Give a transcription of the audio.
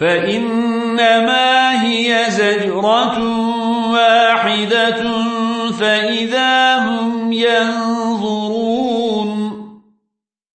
فإنما هي زجرة واحدة فإذا هم ينظرون